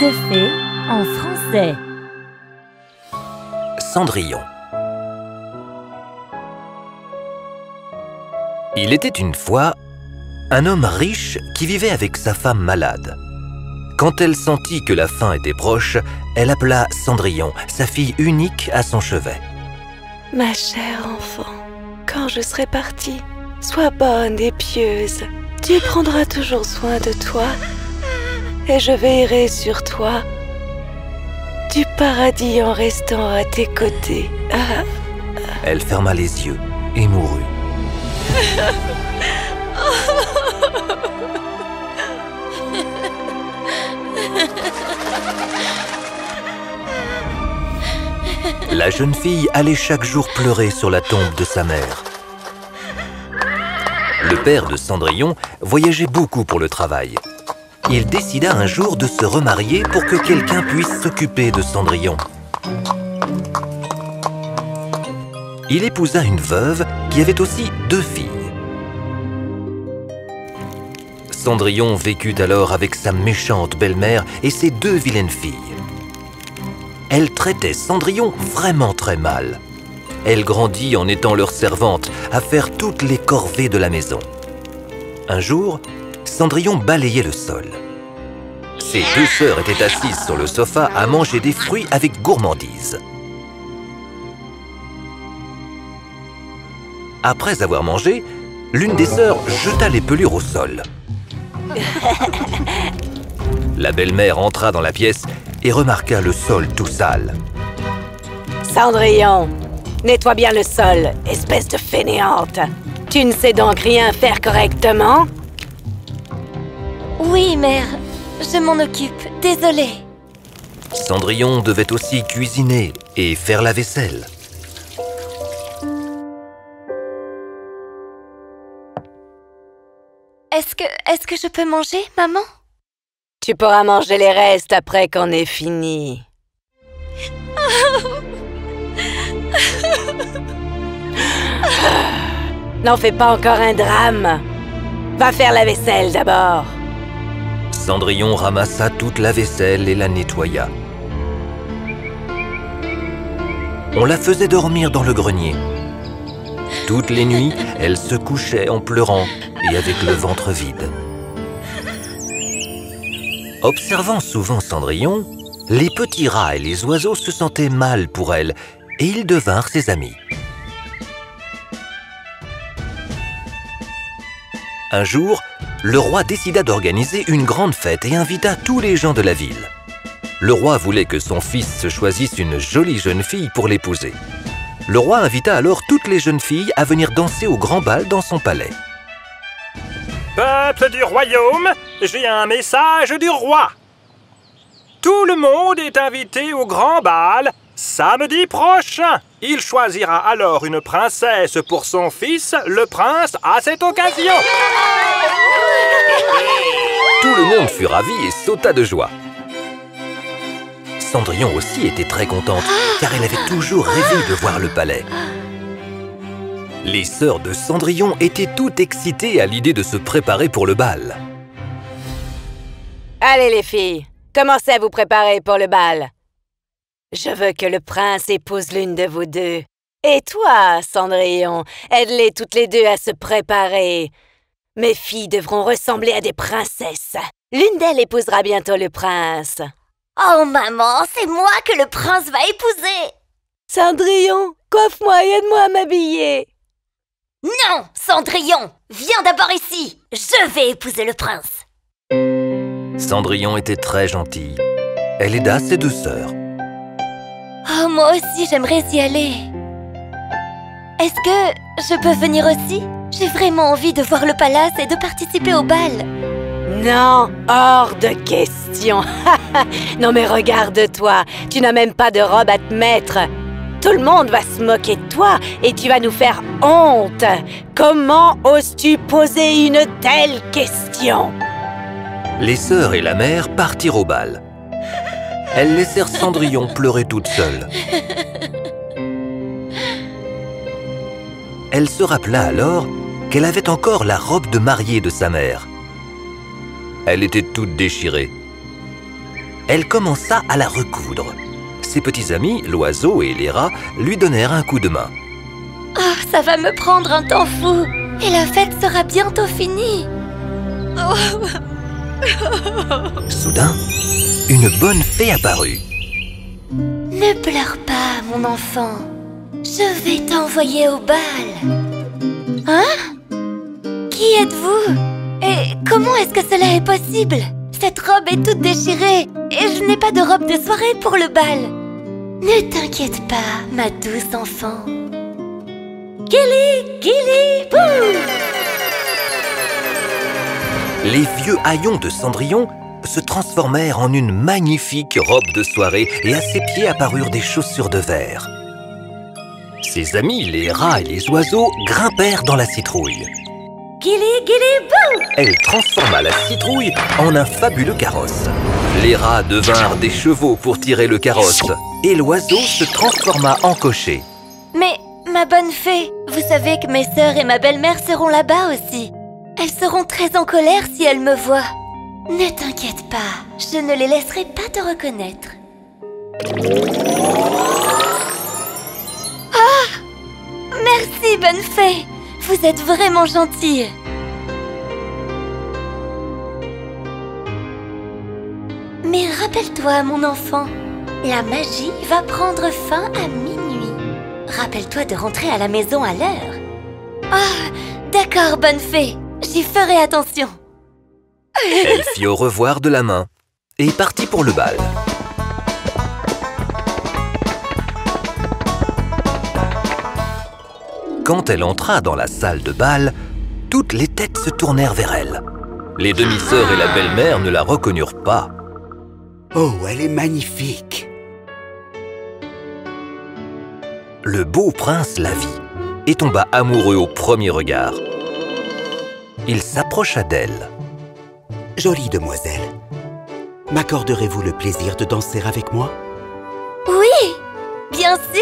de fées en français. Cendrillon Il était une fois un homme riche qui vivait avec sa femme malade. Quand elle sentit que la fin était proche, elle appela Cendrillon, sa fille unique, à son chevet. Ma chère enfant, quand je serai partie, sois bonne et pieuse. Tu prendras toujours soin de toi et je veillerai sur toi du paradis en restant à tes côtés. Ah. Elle ferma les yeux et mourut. La jeune fille allait chaque jour pleurer sur la tombe de sa mère. Le père de Cendrillon voyageait beaucoup pour le travail. Il décida un jour de se remarier pour que quelqu'un puisse s'occuper de Cendrillon. Il épousa une veuve qui avait aussi deux filles. Cendrillon vécut alors avec sa méchante belle-mère et ses deux vilaines filles. Elle traitait Cendrillon vraiment très mal. Elle grandit en étant leur servante, à faire toutes les corvées de la maison. Un jour, Cendrillon balayait le sol. Ses deux sœurs étaient assises sur le sofa à manger des fruits avec gourmandise. Après avoir mangé, l'une des sœurs jeta les pelures au sol. La belle-mère entra dans la pièce et remarqua le sol tout sale. Cendrillon, nettoie bien le sol, espèce de fainéante. Tu ne sais donc rien faire correctement? Oui, mère, je m'en occupe, désolée. Cendrillon devait aussi cuisiner et faire la vaisselle. Est-ce que, est-ce que je peux manger, maman? Tu pourras manger les restes après qu'on ait fini. N'en fais pas encore un drame. Va faire la vaisselle d'abord. Cendrillon ramassa toute la vaisselle et la nettoya. On la faisait dormir dans le grenier. Toutes les nuits, elle se couchait en pleurant et avec le ventre vide. Observant souvent Cendrillon, les petits rats et les oiseaux se sentaient mal pour elle et ils devinrent ses amis. Un jour, le roi décida d'organiser une grande fête et invita tous les gens de la ville. Le roi voulait que son fils se choisisse une jolie jeune fille pour l'épouser. Le roi invita alors toutes les jeunes filles à venir danser au grand bal dans son palais. Peuple du royaume, j'ai un message du roi. Tout le monde est invité au grand bal samedi prochain. Il choisira alors une princesse pour son fils, le prince, à cette occasion. Tout le monde fut ravi et sauta de joie. Cendrillon aussi était très contente, car elle avait toujours rêvé de voir le palais. Les sœurs de Cendrillon étaient toutes excitées à l'idée de se préparer pour le bal. Allez les filles, commencez à vous préparer pour le bal. Je veux que le prince épouse l'une de vous deux. Et toi, Cendrillon, aide-les toutes les deux à se préparer. Mes filles devront ressembler à des princesses. L'une d'elles épousera bientôt le prince. Oh maman, c'est moi que le prince va épouser Cendrillon, coiffe-moi et aide-moi à m'habiller. Non, Cendrillon, viens d'abord ici. Je vais épouser le prince. Cendrillon était très gentille. Elle aida ses deux sœurs. Oh, moi aussi, j'aimerais y aller. Est-ce que je peux venir aussi? J'ai vraiment envie de voir le palace et de participer au bal. Non, hors de question. non mais regarde-toi, tu n'as même pas de robe à te mettre. Tout le monde va se moquer de toi et tu vas nous faire honte. Comment oses-tu poser une telle question? Les sœurs et la mère partirent au bal. Elles laissèrent Cendrillon pleurer toute seule. Elle se rappela alors qu'elle avait encore la robe de mariée de sa mère. Elle était toute déchirée. elle commença à la recoudre. Ses petits amis, l'oiseau et les rats, lui donnèrent un coup de main. Oh, ça va me prendre un temps fou Et la fête sera bientôt finie Oh, Soudain, une bonne fée apparut. Ne pleure pas, mon enfant. Je vais t'envoyer au bal. Hein? Qui êtes-vous Et comment est-ce que cela est possible Cette robe est toute déchirée et je n'ai pas de robe de soirée pour le bal. Ne t'inquiète pas, ma douce enfant. Gilly, Gilly, bouh Les vieux haillons de Cendrillon se transformèrent en une magnifique robe de soirée et à ses pieds apparurent des chaussures de verre. Ses amis, les rats et les oiseaux, grimpèrent dans la citrouille. Gilly, Gilly, bouh Elle transforma la citrouille en un fabuleux carrosse. Les rats devinrent des chevaux pour tirer le carrosse et l'oiseau se transforma en cocher. Mais, ma bonne fée, vous savez que mes sœurs et ma belle-mère seront là-bas aussi. Elles seront très en colère si elles me voient. Ne t'inquiète pas, je ne les laisserai pas te reconnaître. Ah Merci, bonne fée Vous êtes vraiment gentille Mais rappelle-toi, mon enfant, la magie va prendre fin à minuit. Rappelle-toi de rentrer à la maison à l'heure. Ah, d'accord, bonne fée. J'y ferai attention. Elle fit au revoir de la main et partit pour le bal. Quand elle entra dans la salle de bal, toutes les têtes se tournèrent vers elle. Les demi-sœurs et la belle-mère ne la reconnurent pas. Oh, elle est magnifique Le beau prince la vit et tomba amoureux au premier regard. Il s'approcha d'elle. Jolie demoiselle. M'accorderez-vous le plaisir de danser avec moi? Oui, bien sûr.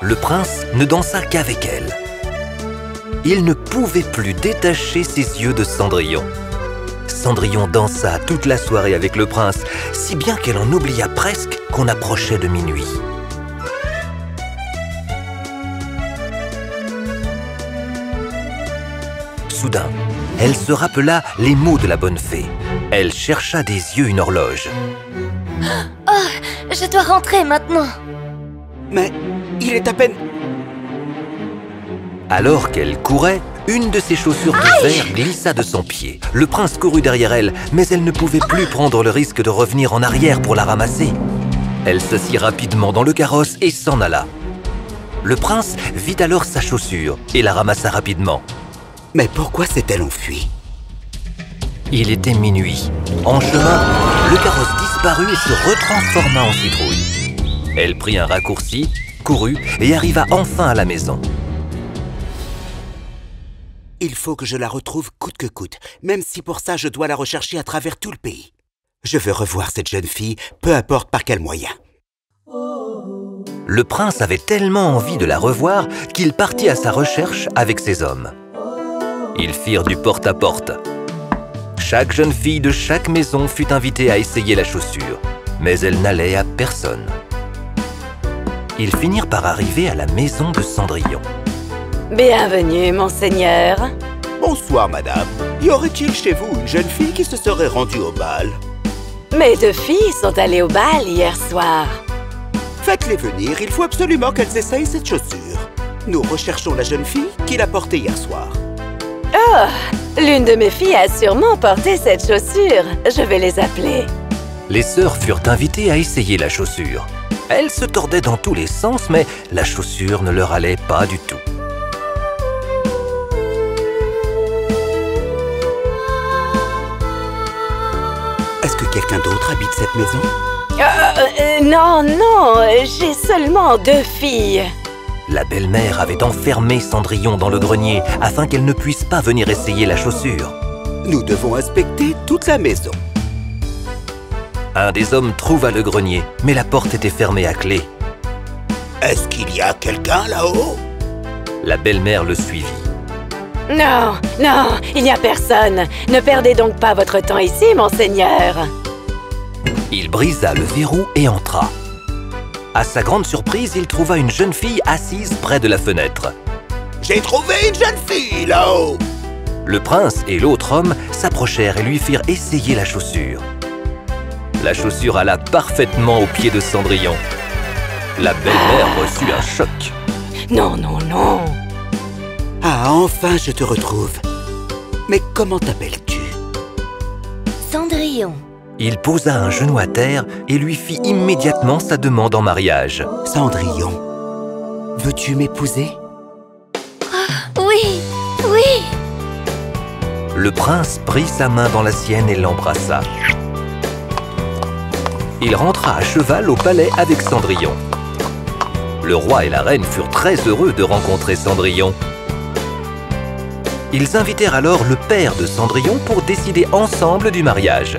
Le prince ne dansa qu'avec elle. Il ne pouvait plus détacher ses yeux de Cendrillon. Cendrillon dansa toute la soirée avec le prince, si bien qu'elle en oublia presque qu'on approchait de minuit. Soudain, elle se rappela les mots de la bonne fée. Elle chercha des yeux une horloge. Oh, je dois rentrer maintenant. Mais il est à peine... Alors qu'elle courait, une de ses chaussures de verre glissa de son pied. Le prince courut derrière elle, mais elle ne pouvait plus prendre le risque de revenir en arrière pour la ramasser. Elle s'assit rapidement dans le carrosse et s'en alla. Le prince vit alors sa chaussure et la ramassa rapidement. Mais pourquoi s'est-elle enfuie? Il était minuit. En chemin, le carrosse disparut et se retransforma en citrouille. Elle prit un raccourci, courut et arriva enfin à la maison. Il faut que je la retrouve coûte que coûte, même si pour ça je dois la rechercher à travers tout le pays. Je veux revoir cette jeune fille, peu importe par quel moyen. Le prince avait tellement envie de la revoir qu'il partit à sa recherche avec ses hommes. Ils firent du porte-à-porte. Chaque jeune fille de chaque maison fut invitée à essayer la chaussure, mais elle n'allait à personne. Ils finirent par arriver à la maison de Cendrillon. Bienvenue, monseigneur. Bonsoir, madame. Y aurait-il chez vous une jeune fille qui se serait rendue au bal? Mes deux filles sont allées au bal hier soir. Faites-les venir, il faut absolument qu'elles essayent cette chaussure. Nous recherchons la jeune fille qui l'a portée hier soir. Oh, l'une de mes filles a sûrement porté cette chaussure. Je vais les appeler. Les sœurs furent invitées à essayer la chaussure. Elles se tordaient dans tous les sens, mais la chaussure ne leur allait pas du tout. Est-ce que quelqu'un d'autre habite cette maison? Euh, euh, non, non, j'ai seulement deux filles. La belle-mère avait enfermé Cendrillon dans le grenier afin qu'elle ne puisse pas venir essayer la chaussure. Nous devons inspecter toute la maison. Un des hommes trouva le grenier, mais la porte était fermée à clé. Est-ce qu'il y a quelqu'un là-haut? La belle-mère le suivit. Non, non, il n'y a personne. Ne perdez donc pas votre temps ici, monseigneur. Il brisa le verrou et entra. À sa grande surprise, il trouva une jeune fille assise près de la fenêtre. J'ai trouvé une jeune fille là-haut Le prince et l'autre homme s'approchèrent et lui firent essayer la chaussure. La chaussure alla parfaitement au pied de Cendrillon. La belle-mère reçut un choc. Non, non, non Ah, enfin je te retrouve. Mais comment t'appelles-tu? Cendrillon. Il posa un genou à terre et lui fit immédiatement sa demande en mariage. Cendrillon. Veux-tu m'épouser? Oui, oui. Le prince prit sa main dans la sienne et l'embrassa. Il rentra à cheval au palais avec Cendrillon. Le roi et la reine furent très heureux de rencontrer Cendrillon. Ils invitèrent alors le père de Cendrillon pour décider ensemble du mariage.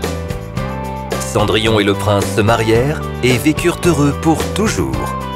Cendrillon et le prince se marièrent et vécurent heureux pour toujours.